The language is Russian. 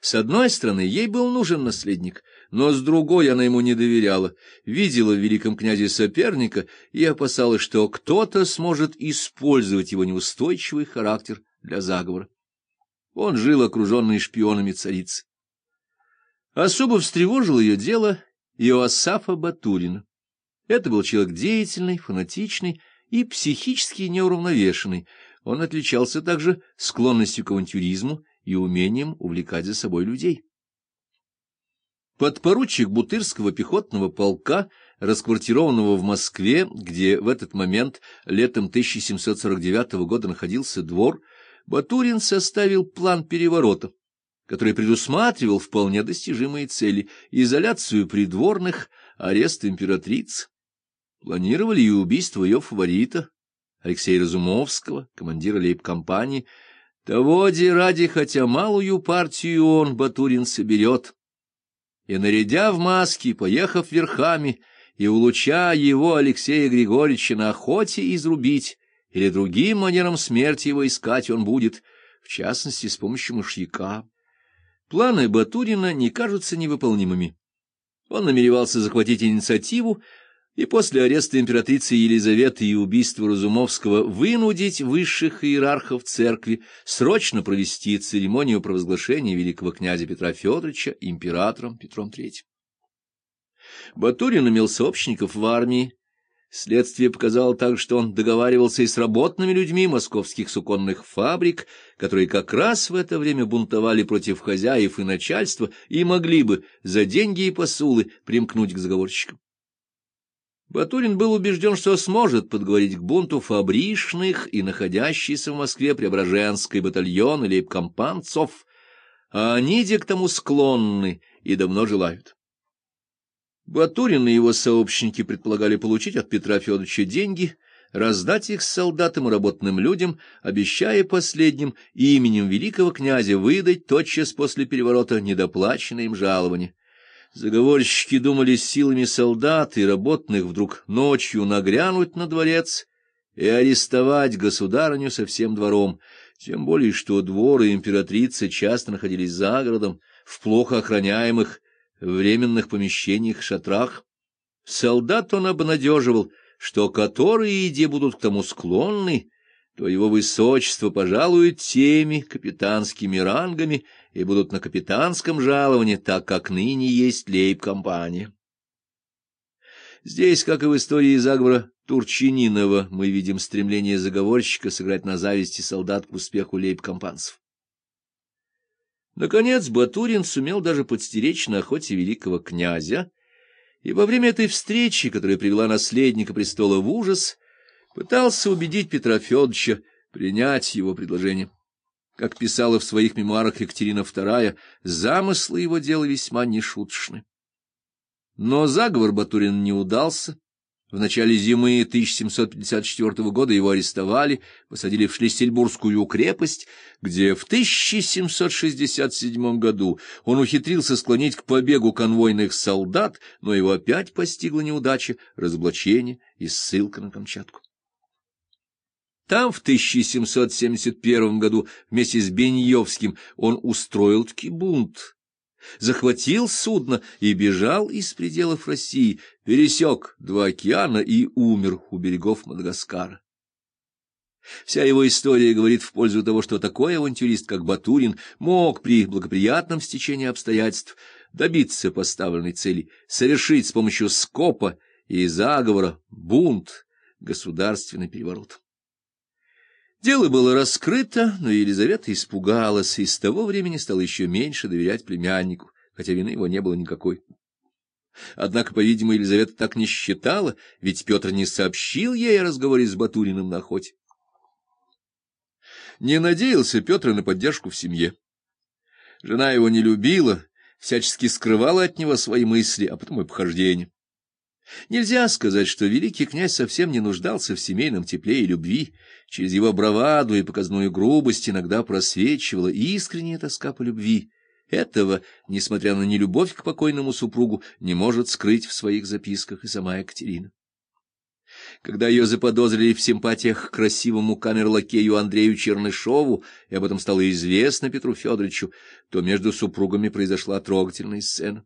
С одной стороны, ей был нужен наследник, но с другой она ему не доверяла, видела в великом князе соперника и опасалась, что кто-то сможет использовать его неустойчивый характер для заговора. Он жил окруженный шпионами царицы. Особо встревожило ее дело Иоасафа Батурина. Это был человек деятельный, фанатичный и психически неуравновешенный. Он отличался также склонностью к авантюризму и умением увлекать за собой людей. Подпоручик Бутырского пехотного полка, расквартированного в Москве, где в этот момент летом 1749 года находился двор, Батурин составил план переворота, который предусматривал вполне достижимые цели — изоляцию придворных, арест императриц. Планировали и убийство ее фаворита, Алексея Разумовского, командира лейб-компании. Того ради, хотя малую партию он, Батурин, соберет. И, нарядя в маски, поехав верхами, и, улуча его, Алексея Григорьевича, на охоте изрубить, или другим манером смерти его искать он будет, в частности, с помощью мышьяка. Планы Батурина не кажутся невыполнимыми. Он намеревался захватить инициативу и после ареста императрицы Елизаветы и убийства Разумовского вынудить высших иерархов церкви срочно провести церемонию провозглашения великого князя Петра Федоровича императором Петром III. Батурин имел сообщников в армии. Следствие показало также, что он договаривался и с работными людьми московских суконных фабрик, которые как раз в это время бунтовали против хозяев и начальства и могли бы за деньги и посулы примкнуть к заговорщикам. Батурин был убежден, что сможет подговорить к бунту фабричных и находящийся в Москве Преображенский батальон или компанцов, а они к тому склонны и давно желают. Батурин и его сообщники предполагали получить от Петра Федоровича деньги, раздать их солдатам и работным людям, обещая последним именем великого князя выдать тотчас после переворота недоплаченное им жалование. Заговорщики думали силами солдат и работных вдруг ночью нагрянуть на дворец и арестовать государыню со всем двором, тем более что дворы императрицы часто находились за городом, в плохо охраняемых временных помещениях-шатрах. Солдат он обнадеживал, что которые иде будут к тому склонны, то его высочество пожалует теми капитанскими рангами и будут на капитанском жаловании, так как ныне есть лейб-компания. Здесь, как и в истории заговора Турчининова, мы видим стремление заговорщика сыграть на зависти солдат к успеху лейб-компанцев. Наконец, Батурин сумел даже подстеречь на охоте великого князя, и во время этой встречи, которая привела наследника престола в ужас, пытался убедить Петра Федоровича принять его предложение. Как писала в своих мемуарах Екатерина II, замыслы его дела весьма нешуточны. Но заговор Батурин не удался. В начале зимы 1754 года его арестовали, посадили в Шлиссельбургскую крепость, где в 1767 году он ухитрился склонить к побегу конвойных солдат, но его опять постигла неудача, разоблачение и ссылка на Камчатку. Там в 1771 году вместе с Беньевским он устроил таки бунт, захватил судно и бежал из пределов России, пересек два океана и умер у берегов Мадагаскара. Вся его история говорит в пользу того, что такой авантюрист, как Батурин, мог при благоприятном стечении обстоятельств добиться поставленной цели, совершить с помощью скопа и заговора бунт, государственный переворот. Дело было раскрыто, но Елизавета испугалась и с того времени стала еще меньше доверять племяннику, хотя вины его не было никакой. Однако, по-видимому, Елизавета так не считала, ведь Петр не сообщил ей о разговоре с Батуриным на охоте. Не надеялся Петр на поддержку в семье. Жена его не любила, всячески скрывала от него свои мысли, а потом и похождения. Нельзя сказать, что великий князь совсем не нуждался в семейном тепле и любви. Через его браваду и показную грубость иногда просвечивала искренняя тоска по любви. Этого, несмотря на нелюбовь к покойному супругу, не может скрыть в своих записках и сама Екатерина. Когда ее заподозрили в симпатиях к красивому камерлакею Андрею Чернышову, и об этом стало известно Петру Федоровичу, то между супругами произошла трогательная сцена.